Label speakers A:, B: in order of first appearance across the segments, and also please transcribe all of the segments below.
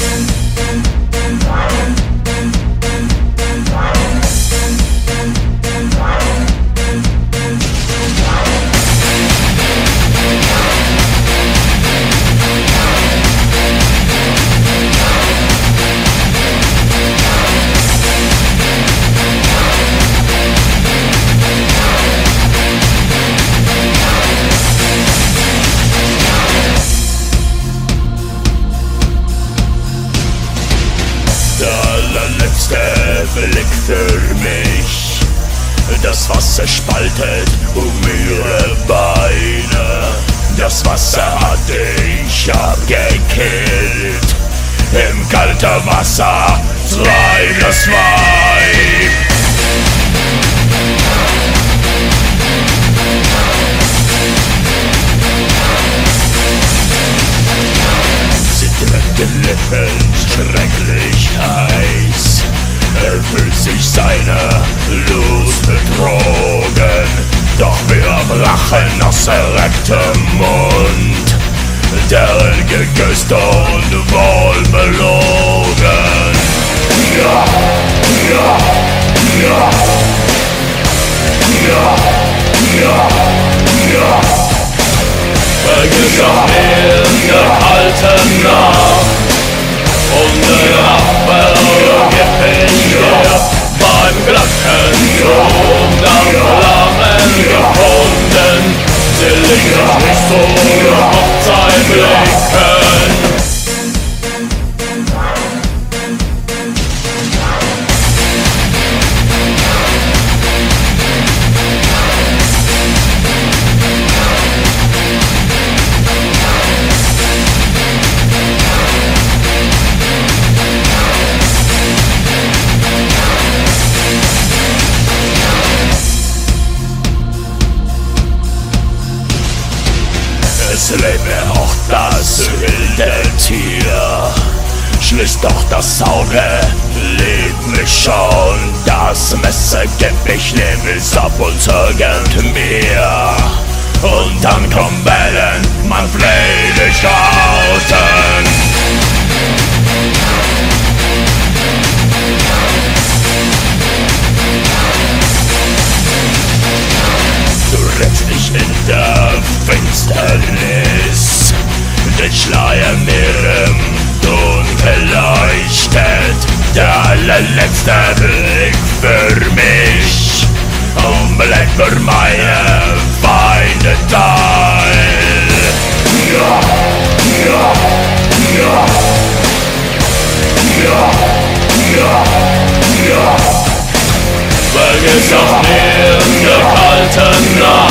A: listen. Das Wasser spaltet um ihre Beine. Das Wasser hat dich abgekillt. Im kalten Wasser treibt das Doch wir lachen aus errecktem Mund. Deren geküsst und wohl belogen. Ja, ja, ja. Ja, ja, ja. Vergiss auch in der kalten Nacht und der Nachbar gibt ich dir beim Glockenton Es lebe auch das wilde Tier. Schließt doch das Auge, lebt mich schon. Das Messer geb ich, nehm es ab und irgend mir. Und dann kommt Bellen, man fleht dich outen. Allerletzte Blick für mich bleibt für meine Feinde teil. Ja, ja, ja, ja, ja, ja. Vergiss auch in der kalten Nacht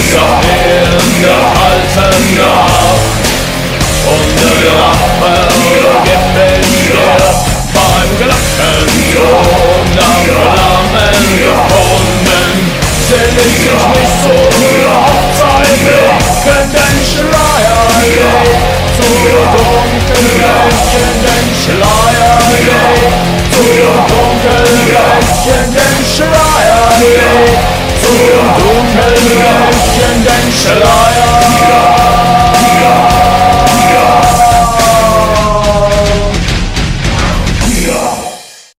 A: Vergiss auch in der kalten Nacht und der Rache gib ich dir beim Glockenton am